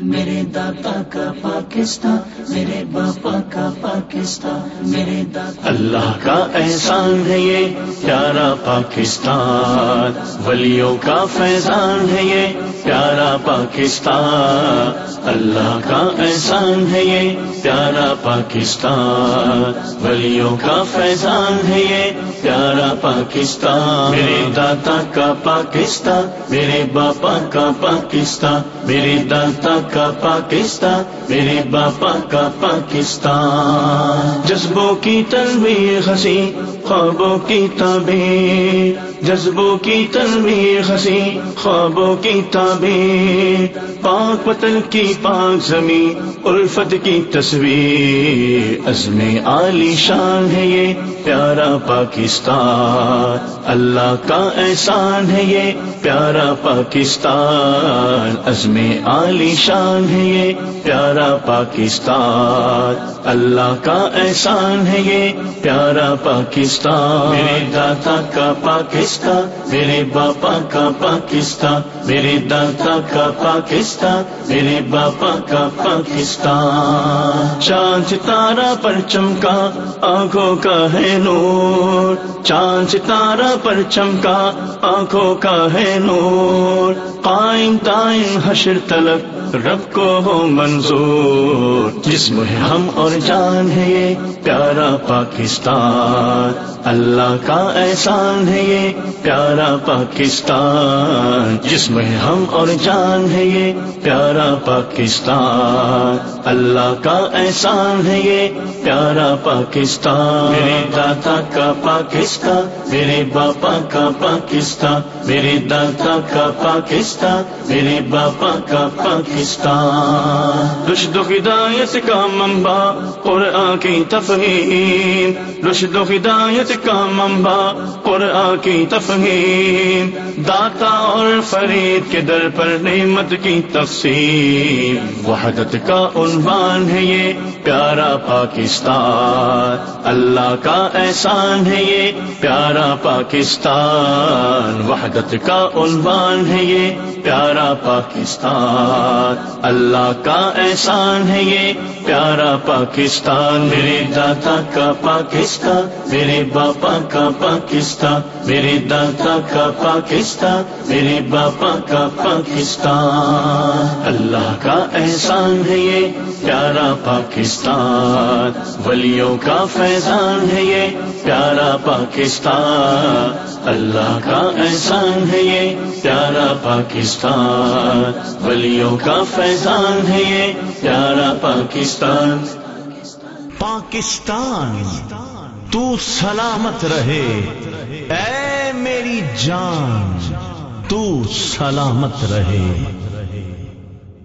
میرے دادا کا پاکستان، میرے باپا کا پاکستان، میرے دادا اللہ کا احسان ہے یہ۔ پیارا پاکستان، ولیوں کا فیضان ہے یہ، پیارا پاکستان، اللہ کا احسان ہے یہ، پیارا پاکستان، ولیوں کا فیضان ہے یہ، پیارا پاکستان. میرے دادا کا پاکستان، میرے باپا کا پاکستان، میرے دادا کا پاکستان، میرے باپا کا پاکستان. جذبوں کی تنویر ہنسی خوابوں کی تبھی جذبوں کی تنویر ہنسی، خوابوں کی تعبیر، پاک وطن کی پاک زمین، الفت کی تصویر۔ عزم عالی شان ہے یہ پیارا پاکستان۔ اللہ کا احسان ہے یہ پیارا پاکستان۔ عزم عالی شان ہے یہ پیارا پاکستان۔ اللہ کا احسان ہے یہ پیارا پاکستان۔ میرے دادا کا پاکستان۔ میرے باپا کا پاکستان، میرے دادا کا پاکستان، میرے باپا کا پاکستان۔ چاند ستارہ پر چمکا، آنکھوں کا ہے نور۔ چاند ستارہ پر چمکا، آنکھوں کا ہے نور۔ قائم دائم حشر تلک رب کو ہو منظور۔ جسم ہے ہم اور جان ہے یہ پیارا پاکستان اللہ کا احسان ہے یہ پیارا پاکستان جسم ہے ہم اور جان ہے یہ پیارا پاکستان اللہ کا احسان ہے یہ پیارا پاکستان میرے دادا کا پاکستان میرے باپا کا پاکستان میرے دادا کا پاکستان میرے باپا کا پاکستان رشد ہدایت کا منبع قرآن کی تفہیم۔ رشد و ہدایت کا منبع قرآن کی تفہیم۔ داتا اور فرید کے در پر نعمت کی تقسیم وحدت کا عنوان ہے یہ پیارا پاکستان۔ اللہ کا احسان ہے یہ، پیارا پاکستان، وحدت کا عنوان ہے یہ، پیارا پاکستان، اللہ کا احسان ہے یہ، پیارا پاکستان، میرے دادا کا پاکستان، میرے باپا کا پاکستان، میرے دادا کا پاکستان، میرے باپا کا پاکستان۔ کا احسان ہے یہ، پیارا پاکستان۔ ولیوں کا فیضان ہے یہ، پیارا پاکستان۔ اللہ کا احسان ہے یہ، پیارا پاکستان۔ ولیوں کا فیضان ہے یہ، پیارا پاکستان۔ پاکستان، تو سلامت رہے۔ اے میری جان، تو سلامت رہے۔